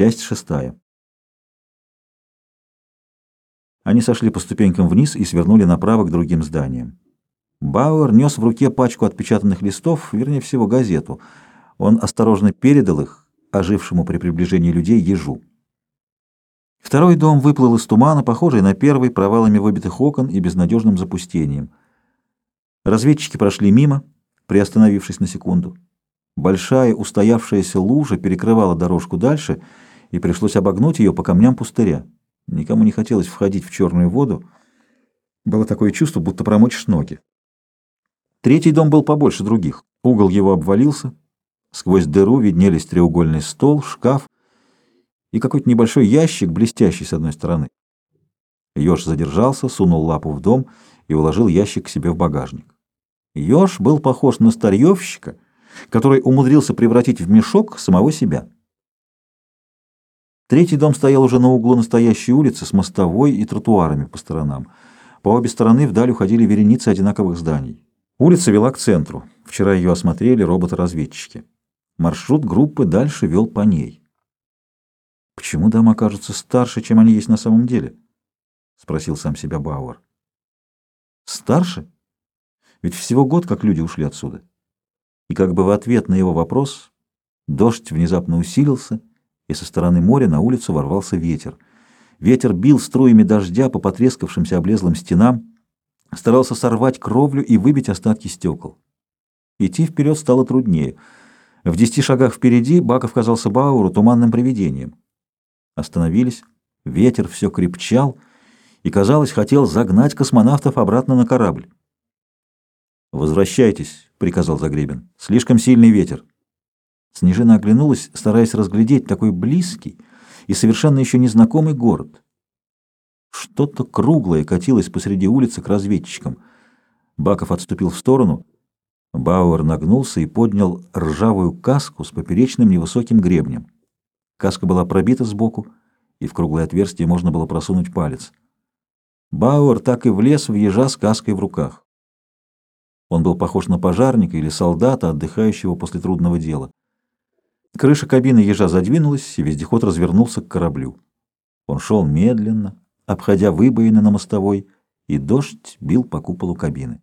Часть шестая. Они сошли по ступенькам вниз и свернули направо к другим зданиям. Бауэр нес в руке пачку отпечатанных листов, вернее всего газету. Он осторожно передал их ожившему при приближении людей ежу. Второй дом выплыл из тумана, похожий на первый, провалами выбитых окон и безнадежным запустением. Разведчики прошли мимо, приостановившись на секунду. Большая устоявшаяся лужа перекрывала дорожку дальше, и пришлось обогнуть ее по камням пустыря. Никому не хотелось входить в черную воду. Было такое чувство, будто промочишь ноги. Третий дом был побольше других. Угол его обвалился. Сквозь дыру виднелись треугольный стол, шкаф и какой-то небольшой ящик, блестящий с одной стороны. Ёж задержался, сунул лапу в дом и уложил ящик к себе в багажник. Ёж был похож на старьевщика, который умудрился превратить в мешок самого себя. Третий дом стоял уже на углу настоящей улицы с мостовой и тротуарами по сторонам. По обе стороны вдаль уходили вереницы одинаковых зданий. Улица вела к центру. Вчера ее осмотрели роботы-разведчики. Маршрут группы дальше вел по ней. «Почему дома кажутся старше, чем они есть на самом деле?» — спросил сам себя Бауэр. «Старше? Ведь всего год, как люди ушли отсюда». И как бы в ответ на его вопрос дождь внезапно усилился, и со стороны моря на улицу ворвался ветер. Ветер бил струями дождя по потрескавшимся облезлым стенам, старался сорвать кровлю и выбить остатки стекол. Идти вперед стало труднее. В десяти шагах впереди Баков казался Бауру туманным привидением остановились, ветер все крепчал и, казалось, хотел загнать космонавтов обратно на корабль. «Возвращайтесь», — приказал Загребин. «Слишком сильный ветер». Снежина оглянулась, стараясь разглядеть такой близкий и совершенно еще незнакомый город. Что-то круглое катилось посреди улицы к разведчикам. Баков отступил в сторону. Бауэр нагнулся и поднял ржавую каску с поперечным невысоким гребнем. Каска была пробита сбоку, и в круглое отверстие можно было просунуть палец. Бауэр так и влез в ежа с каской в руках. Он был похож на пожарника или солдата, отдыхающего после трудного дела. Крыша кабины ежа задвинулась, и вездеход развернулся к кораблю. Он шел медленно, обходя выбоины на мостовой, и дождь бил по куполу кабины.